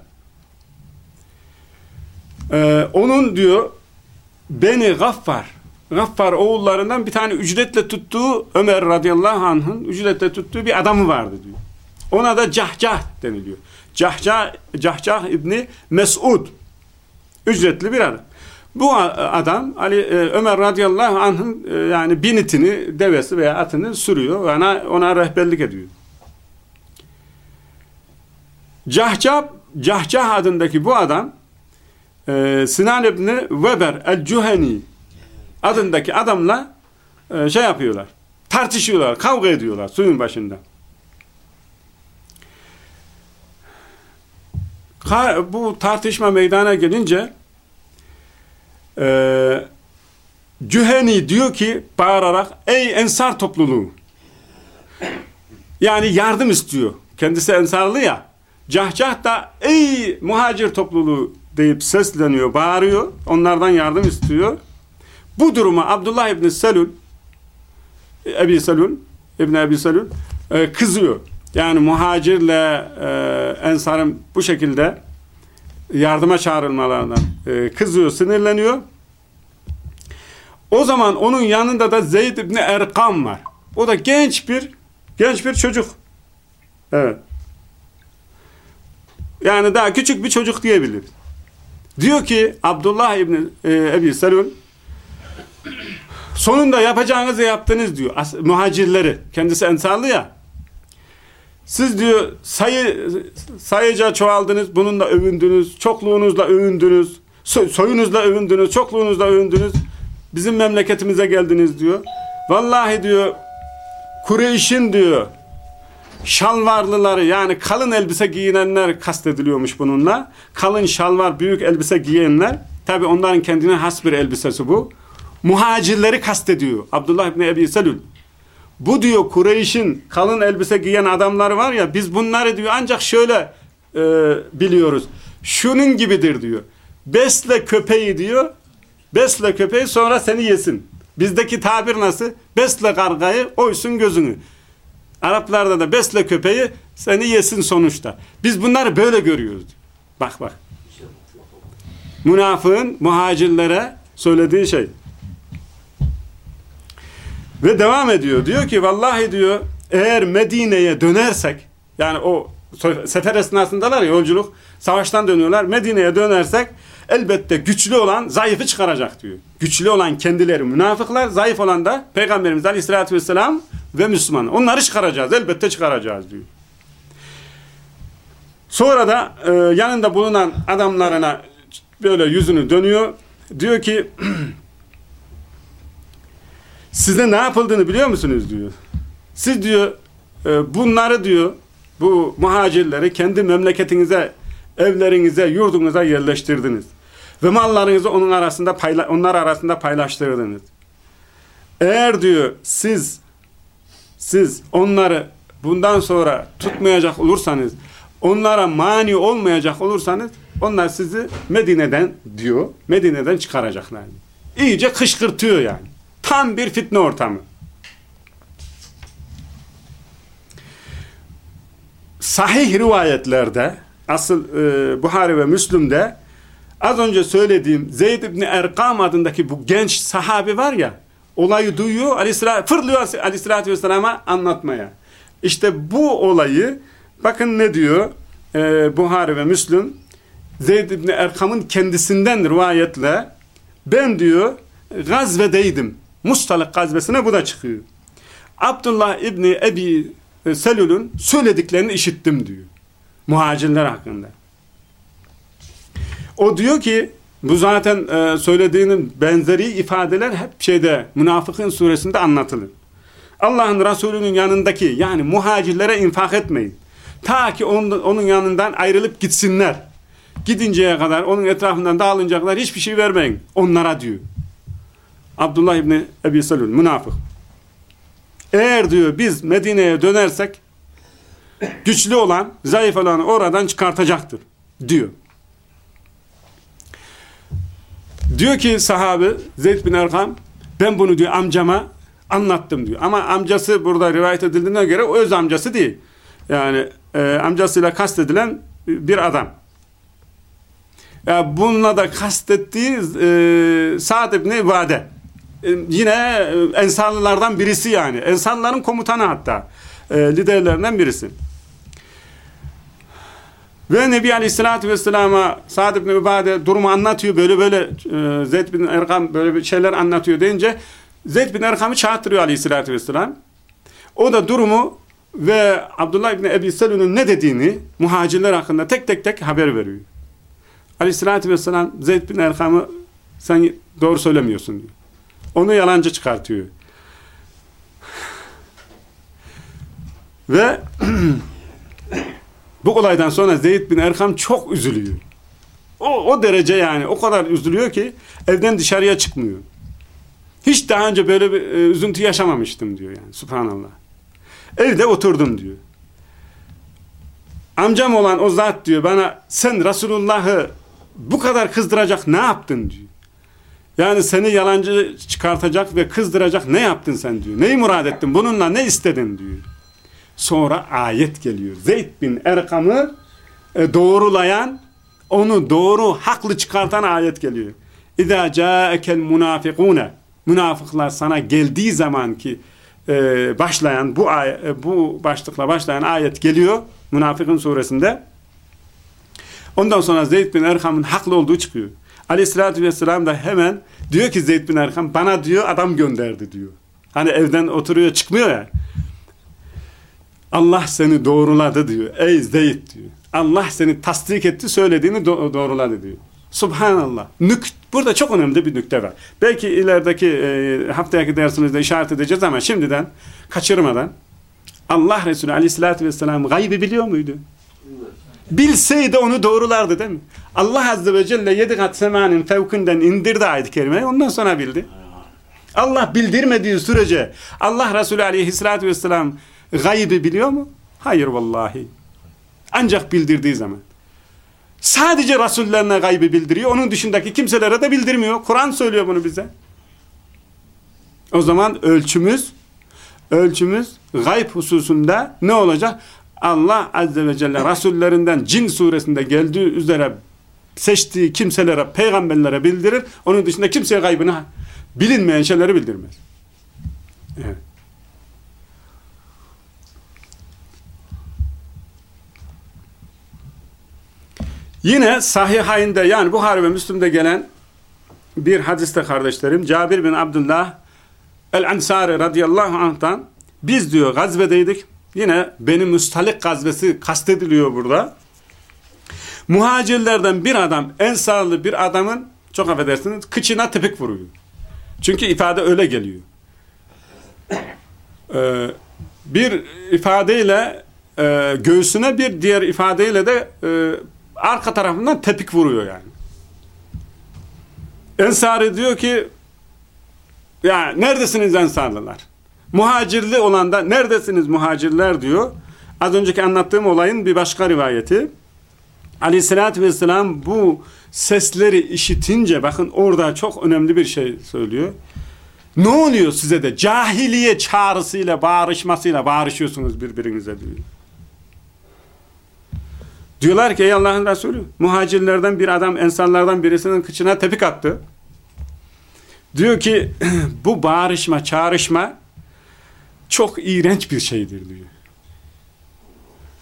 e, onun diyor Beni Gaffar Gaffar oğullarından bir tane ücretle tuttuğu Ömer radıyallahu anh'ın ücretle tuttuğu bir adamı vardı diyor. Ona da Cahcah deniliyor. Cahcah, Cahcah İbni Mesud ücretli bir adam. Bu adam Ali e, Ömer radıyallahu anh'ın e, yani binitini, devesi veya atını sürüyor. Ona, ona rehberlik ediyor. Cahcah, Cahcah adındaki bu adam e, Sinan İbni Weber el-Cuheni adındaki adamla e, şey yapıyorlar. Tartışıyorlar, kavga ediyorlar suyun başında. Bu tartışma meydana gelince e, Cüheni diyor ki bağırarak ey ensar topluluğu yani yardım istiyor. Kendisi ensarlı ya. Cahcah da ey muhacir topluluğu deyip sesleniyor, bağırıyor. Onlardan yardım istiyor. Bu duruma Abdullah İbni Selül Ebi Selül İbni Ebi Selül e, kızıyor. Yani muhacirle e, ensarın bu şekilde yardıma çağrılmalarından e, kızıyor, sinirleniyor. O zaman onun yanında da Zeyd İbni Erkam var. O da genç bir genç bir çocuk. Evet. Yani daha küçük bir çocuk diyebiliriz. Diyor ki Abdullah İbni e, Ebi Selül sonunda yapacağınızı yaptınız diyor. As muhacirleri. Kendisi ensarlı ya. Siz diyor sayı sayıca çoğaldınız. Bununla övündünüz. Çokluğunuzla övündünüz. soyunuzla övündünüz. Çokluğunuzla övündünüz. Bizim memleketimize geldiniz diyor. Vallahi diyor Kureyş'in diyor şalvarlıları yani kalın elbise giyinenler kastediliyormuş bununla. Kalın şalvar, büyük elbise giyenler. Tabi onların kendine has bir elbisesi bu. Muhacirleri kastediyor. Abdullah İbni Ebi Selül. Bu diyor Kureyş'in kalın elbise giyen adamları var ya biz bunları diyor ancak şöyle e, biliyoruz. Şunun gibidir diyor. Besle köpeği diyor. Besle köpeği sonra seni yesin. Bizdeki tabir nasıl? Besle kargayı oysun gözünü. Araplarda da besle köpeği seni yesin sonuçta. Biz bunları böyle görüyoruz. Bak bak. Münafığın muhacirlere söylediği şey. Ve devam ediyor. Diyor ki vallahi diyor eğer Medine'ye dönersek yani o sefer esnasındalar ya yolculuk savaştan dönüyorlar. Medine'ye dönersek elbette güçlü olan zayıfı çıkaracak diyor. Güçlü olan kendileri münafıklar, zayıf olan da Peygamberimiz Aleyhisselatü Vesselam ve Müslüman. Onları çıkaracağız, elbette çıkaracağız diyor. Sonra da e, yanında bulunan adamlarına böyle yüzünü dönüyor. Diyor ki size ne yapıldığını biliyor musunuz diyor. Siz diyor e, bunları diyor bu muhacirleri kendi memleketinize, evlerinize, yurdunuza yerleştirdiniz. Ve mallarınızı onun arasında payla onlar arasında paylaştırdınız. Eğer diyor siz siz onları bundan sonra tutmayacak olursanız, onlara mani olmayacak olursanız onlar sizi Medine'den diyor, Medine'den çıkaracaklar. İyice kışkırtıyor yani. Tam bir fitne ortamı. Sahih rivayetlerde asıl e, Buhari ve Müslüm'de az önce söylediğim Zeyd İbni Erkam adındaki bu genç sahabi var ya olayı duyuyor aleyhissalatü, fırlıyor aleyhissalatü vesselama anlatmaya. İşte bu olayı bakın ne diyor e, Buhari ve Müslüm Zeyd İbni Erkam'ın kendisinden rivayetle ben diyor gazvedeydim. Mustalık gazvesine bu da çıkıyor. Abdullah İbni Ebi Selül'ün söylediklerini işittim diyor. Muhacirler hakkında. O diyor ki bu zaten e, söylediğinin benzeri ifadeler hep şeyde Münafıkın suresinde anlatılır. Allah'ın Resulü'nün yanındaki yani muhacirlere infak etmeyin. Ta ki onun, onun yanından ayrılıp gitsinler. Gidinceye kadar onun etrafından dağılınca kadar hiçbir şey vermeyin. Onlara diyor. Abdullah İbni Ebi Selül münafık. Eğer diyor biz Medine'ye dönersek güçlü olan, zayıf olanı oradan çıkartacaktır diyor. Diyor ki sahabe Zeyd bin Erkam ben bunu diyor amcama anlattım diyor. Ama amcası burada rivayet edildiğine göre o öz amcası değil. Yani e, amcasıyla kastedilen bir adam. Yani bununla da kastettiği e, Sa'd ibn Vade. E, yine Ensarlılardan birisi yani. Ensarlıların komutanı hatta. E, liderlerinden birisi. Ve Nebi Aleyhisselatü Vesselam'a Sa'd ibn Übade durumu anlatıyor. Böyle böyle e, Zeyd bin Erkam böyle bir şeyler anlatıyor deyince Zeyd bin Erkam'ı çağırtırıyor Aleyhisselatü Vesselam. O da durumu ve Abdullah ibn Ebi Selun'un ne dediğini muhacirler hakkında tek tek tek haber veriyor. Aleyhisselatü Vesselam Zeyd bin Erkam'ı sen doğru söylemiyorsun diyor. Onu yalancı çıkartıyor. Ve Bu olaydan sonra Zeyd bin Erkam çok üzülüyor. O, o derece yani o kadar üzülüyor ki evden dışarıya çıkmıyor. Hiç daha önce böyle bir e, üzüntü yaşamamıştım diyor yani subhanallah. Evde oturdum diyor. Amcam olan o zat diyor bana sen Resulullah'ı bu kadar kızdıracak ne yaptın diyor. Yani seni yalancı çıkartacak ve kızdıracak ne yaptın sen diyor. Neyi murad ettin bununla ne istedin diyor. Sonra ayet geliyor. Zeyd bin Erkam'ı e, doğrulayan onu doğru haklı çıkartan ayet geliyor. İza ca'ekel munafikune münafıklar sana geldiği zaman ki e, başlayan bu ay, e, bu başlıkla başlayan ayet geliyor Münafıkın suresinde. Ondan sonra Zeyd bin Erkam'ın haklı olduğu çıkıyor. Aleyhissalatü vesselam da hemen diyor ki Zeyd bin Erkam bana diyor adam gönderdi diyor. Hani evden oturuyor çıkmıyor ya. Allah seni doğruladı diyor. Ey Zeyd diyor. Allah seni tasdik etti söylediğini do doğruladı diyor. Subhanallah. Nük Burada çok önemli bir nükte var. Belki ilerideki e, haftaki dersimizde işaret edeceğiz ama şimdiden kaçırmadan Allah Resulü aleyhissalatü vesselam gaybı biliyor muydu? Bilseydi onu doğrulardı değil mi? Allah Azze ve Celle yedi kat semanın fevkinden indirdi ayet-i kerimeyi ondan sonra bildi. Allah bildirmediği sürece Allah Resulü aleyhissalatü vesselam gaybı biliyor mu? Hayır vallahi. Ancak bildirdiği zaman. Sadece Resullerine gaybı bildiriyor. Onun dışındaki kimselere de bildirmiyor. Kur'an söylüyor bunu bize. O zaman ölçümüz ölçümüz gayb hususunda ne olacak? Allah Azze ve Celle Resullerinden Cin suresinde geldiği üzere seçtiği kimselere, peygamberlere bildirir. Onun dışında kimseye gaybını bilinmeyen şeyleri bildirmez. Evet. Yine sahihayinde yani Buhari ve Müslüm'de gelen bir hadiste kardeşlerim Cabir bin Abdullah el-Ansari radıyallahu anh'tan biz diyor gazvedeydik. Yine Beni Müstalik gazvesi kastediliyor burada. Muhacirlerden bir adam, ensarlı bir adamın çok affedersiniz kıçına tepik vuruyor. Çünkü ifade öyle geliyor. Ee, bir ifadeyle e, göğsüne bir diğer ifadeyle de e, arka tarafından tepik vuruyor yani. Ensari diyor ki ya neredesiniz ensarlılar? Muhacirli olan da neredesiniz muhacirler diyor. Az önceki anlattığım olayın bir başka rivayeti. Aleyhissalatü vesselam bu sesleri işitince bakın orada çok önemli bir şey söylüyor. Ne oluyor size de cahiliye çağrısıyla bağırışmasıyla bağırışıyorsunuz birbirinize diyor. Diyorlar ki ey Allah'ın Resulü muhacirlerden bir adam ensarlardan birisinin kıçına tepik attı. Diyor ki bu bağırışma çağrışma çok iğrenç bir şeydir diyor.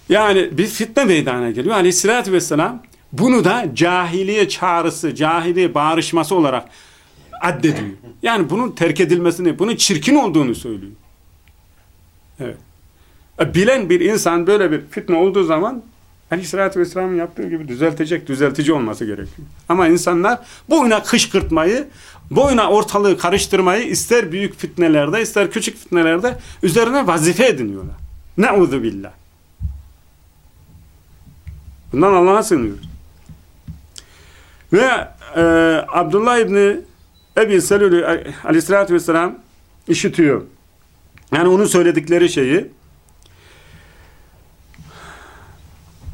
Yani bir fitne meydana geliyor. Aleyhissalatü vesselam bunu da cahiliye çağrısı, cahiliye bağırışması olarak addediyor. Yani bunun terk edilmesini, bunun çirkin olduğunu söylüyor. Evet. E, bilen bir insan böyle bir fitne olduğu zaman Aleyhisselatü Vesselam'ın yaptığı gibi düzeltecek, düzeltici olması gerekiyor. Ama insanlar boyuna kışkırtmayı, boyuna ortalığı karıştırmayı ister büyük fitnelerde, ister küçük fitnelerde üzerine vazife ediniyorlar. Ne'udhu billah. Bundan Allah'a sığınıyoruz. Ve e, Abdullah İbni Ebi Selülü aleyhissalatü vesselam işitiyor. Yani onun söyledikleri şeyi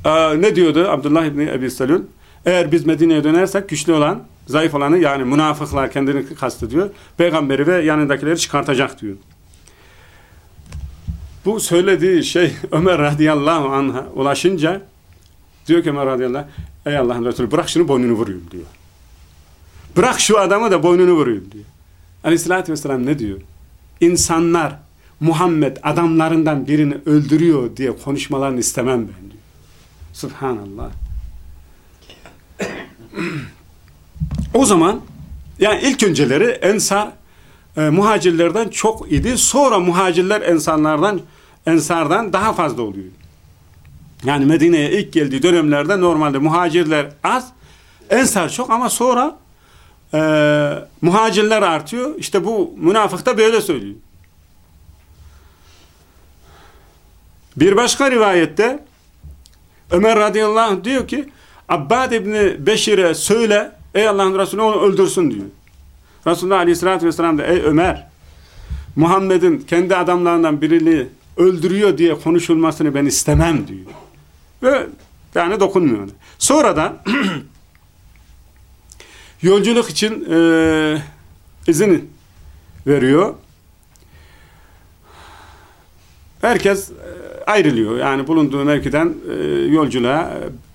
Aa, ne diyordu Abdullah İbni Ebi Selül? Eğer biz Medine'ye dönersek güçlü olan, zayıf olanı yani münafıklar kendini kastediyor. Peygamberi ve yanındakileri çıkartacak diyor. Bu söylediği şey Ömer radıyallahu anh'a ulaşınca diyor ki Ömer radıyallahu anh, ey Allah'ın Resulü bırak şunu boynunu vurayım diyor. Bırak şu adamı da boynunu vurayım diyor. Aleyhissalatü vesselam ne diyor? İnsanlar Muhammed adamlarından birini öldürüyor diye konuşmalarını istemem ben diyor. Subhanallah. o zaman yani ilk önceleri ensar e, muhacirlerden çok idi. Sonra muhacirler ensarlardan ensardan daha fazla oluyor. Yani Medine'ye ilk geldiği dönemlerde normalde muhacirler az, ensar çok ama sonra e, muhacirler artıyor. İşte bu münafık da böyle söylüyor. Bir başka rivayette Ömer radıyallahu anh diyor ki Abbad İbni Beşir'e söyle ey Allah'ın Resulü onu öldürsün diyor. Resulullah aleyhissalatü vesselam da ey Ömer Muhammed'in kendi adamlarından birini öldürüyor diye konuşulmasını ben istemem diyor. Ve yani dokunmuyor. Sonradan yolculuk için e, izin veriyor. Herkes e, ayrılıyor. Yani bulunduğu mevkiden e, yolculuğa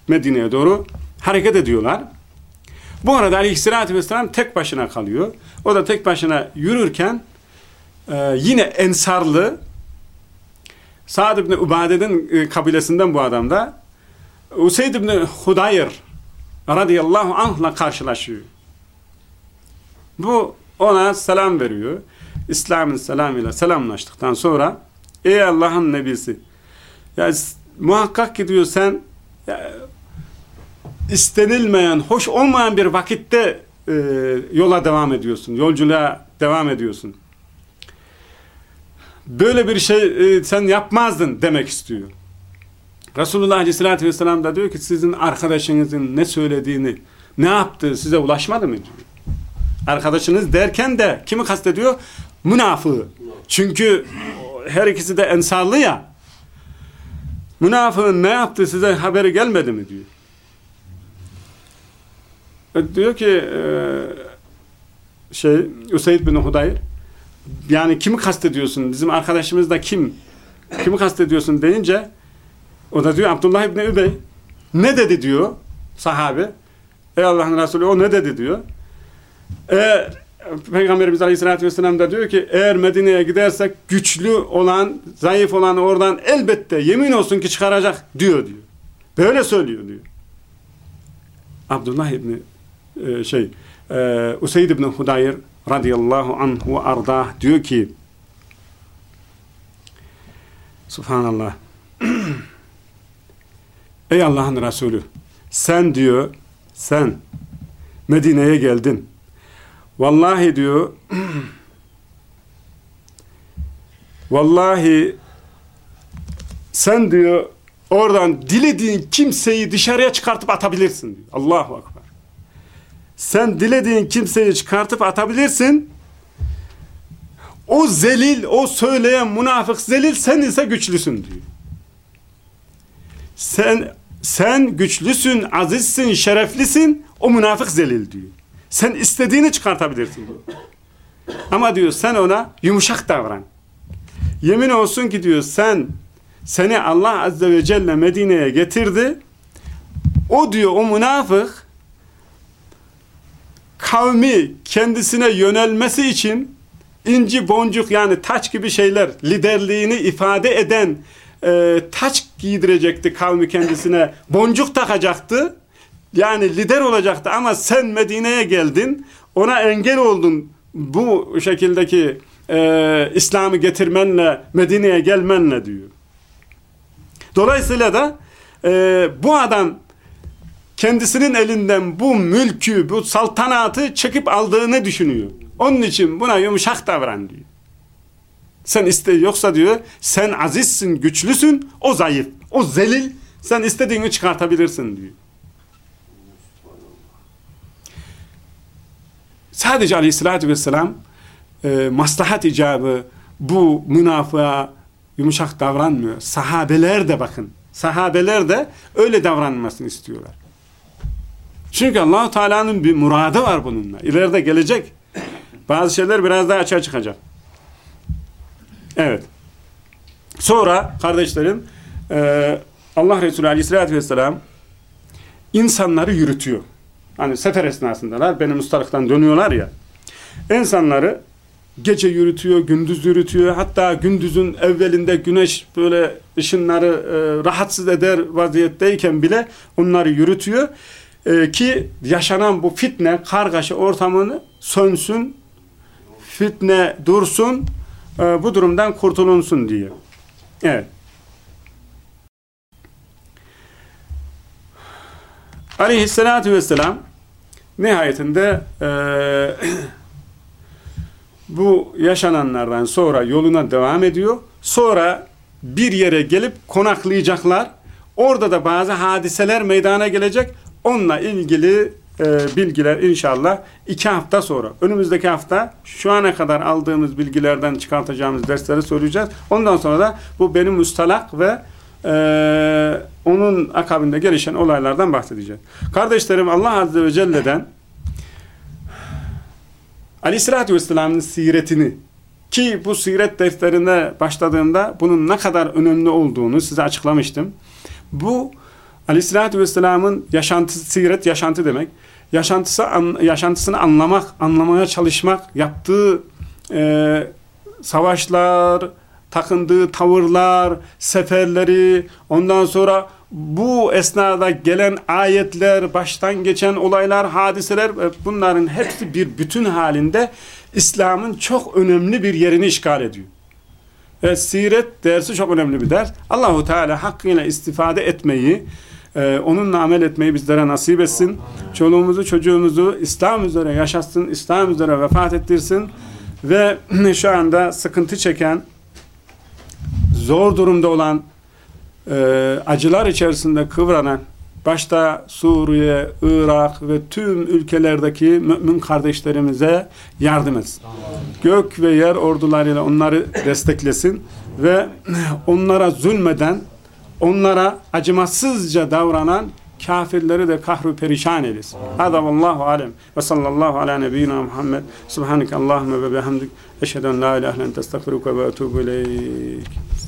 Medine'ye doğru hareket ediyorlar. Bu arada Aleyhisselatü Vesselam tek başına kalıyor. O da tek başına yürürken e, yine Ensarlı Sa'd ibn Ubade'nin e, kabilesinden bu adam da Useyd ibn Hudayr radıyallahu anh'la karşılaşıyor. Bu ona selam veriyor. İslam'ın selamıyla selamlaştıktan sonra ey Allah'ın nebisi ya muhakkak ki diyor sen ya, istenilmeyen, hoş olmayan bir vakitte e, yola devam ediyorsun. Yolculuğa devam ediyorsun. Böyle bir şey e, sen yapmazdın demek istiyor. Resulullah Aleyhisselatü Vesselam da diyor ki sizin arkadaşınızın ne söylediğini, ne yaptığı size ulaşmadı mı diyor. Arkadaşınız derken de kimi kastediyor? Münafığı. Çünkü her ikisi de ensarlı ya. Münafığın ne yaptığı size haberi gelmedi mi diyor. E, diyor ki e, şey Üseyd bin Hudayr yani kimi kastediyorsun? Bizim arkadaşımız da kim? Kimi kastediyorsun deyince o da diyor Abdullah İbni Übey. Ne dedi diyor sahabe. Ey Allah'ın Resulü o ne dedi diyor. Eğer Peygamberimiz Aleyhisselatü Vesselam da diyor ki eğer Medine'ye gidersek güçlü olan, zayıf olan oradan elbette yemin olsun ki çıkaracak diyor diyor. Böyle söylüyor diyor. Abdullah İbni e, şey e, Useyd İbni Hudayr radıyallahu anhu ardah diyor ki Subhanallah Ey Allah'ın Resulü sen diyor sen Medine'ye geldin. Vallahi diyor vallahi sen diyor oradan dilediğin kimseyi dışarıya çıkartıp atabilirsin diyor. Allahu Akbar. Sen dilediğin kimseyi çıkartıp atabilirsin. O zelil, o söyleyen münafık zelil sen ise güçlüsün diyor. Sen sen güçlüsün, azizsin, şereflisin, o münafık zelil diyor. Sen istediğini çıkartabilirsin diyor. Ama diyor sen ona yumuşak davran. Yemin olsun ki diyor sen seni Allah Azze ve Celle Medine'ye getirdi. O diyor o münafık kavmi kendisine yönelmesi için inci boncuk yani taç gibi şeyler liderliğini ifade eden e, taç giydirecekti kavmi kendisine. Boncuk takacaktı. Yani lider olacaktı ama sen Medine'ye geldin ona engel oldun. Bu şekildeki e, İslam'ı getirmenle Medine'ye gelmenle diyor. Dolayısıyla da e, bu adam kendisinin elinden bu mülkü, bu saltanatı çekip aldığını düşünüyor. Onun için buna yumuşak davran diyor. Sen iste yoksa diyor sen azizsin, güçlüsün, o zayıf, o zelil, sen istediğini çıkartabilirsin diyor. Sadece aleyhissalatü vesselam e, maslahat icabı bu münafığa yumuşak davranmıyor. Sahabeler de bakın. Sahabeler de öyle davranmasını istiyorlar. Çünkü allah Teala'nın bir muradı var bununla. İleride gelecek. Bazı şeyler biraz daha açığa çıkacak. Evet. Sonra kardeşlerim e, Allah Resulü Aleyhisselatü Vesselam insanları yürütüyor. Hani sefer esnasındalar. Benim ustalıktan dönüyorlar ya. İnsanları gece yürütüyor, gündüz yürütüyor. Hatta gündüzün evvelinde güneş böyle ışınları e, rahatsız eder vaziyetteyken bile onları yürütüyor. E, ki yaşanan bu fitne, kargaşa ortamını sönsün, fitne dursun, e, bu durumdan kurtulunsun diye. Evet. Aleyhisselatü vesselam nihayetinde e, bu yaşananlardan sonra yoluna devam ediyor. Sonra bir yere gelip konaklayacaklar. Orada da bazı hadiseler meydana gelecek. Onunla ilgili e, bilgiler inşallah iki hafta sonra. Önümüzdeki hafta şu ana kadar aldığımız bilgilerden çıkartacağımız dersleri söyleyeceğiz. Ondan sonra da bu benim mustalak ve e, onun akabinde gelişen olaylardan bahsedeceğiz. Kardeşlerim Allah Azze ve Celle'den Aleyhisselatü Vesselam'ın siretini ki bu siret defterine başladığımda bunun ne kadar önemli olduğunu size açıklamıştım. Bu Aleyhisselatü Vesselam'ın yaşantısı, siret yaşantı demek. Yaşantısı, an, yaşantısını anlamak, anlamaya çalışmak, yaptığı e, savaşlar, takındığı tavırlar, seferleri, ondan sonra bu esnada gelen ayetler, baştan geçen olaylar, hadiseler bunların hepsi bir bütün halinde İslam'ın çok önemli bir yerini işgal ediyor. Ve siret dersi çok önemli bir ders. Allahu Teala hakkıyla istifade etmeyi, e, onunla amel etmeyi bizlere nasip etsin. Çoluğumuzu, çocuğumuzu İslam üzere yaşatsın, İslam üzere vefat ettirsin. Ve şu anda sıkıntı çeken, zor durumda olan, e, acılar içerisinde kıvranan, başta Suriye, Irak ve tüm ülkelerdeki mümin kardeşlerimize yardım etsin. Gök ve yer ordularıyla onları desteklesin ve onlara zulmeden, onlara acımasızca davranan kafirleri de kahru perişan eylesin. Hada vallahu alem ve sallallahu ala nebiyyina Muhammed subhaneke Allahümme ve bihamdik eşheden la ilahe len testağfiruke ve etubu ileyk.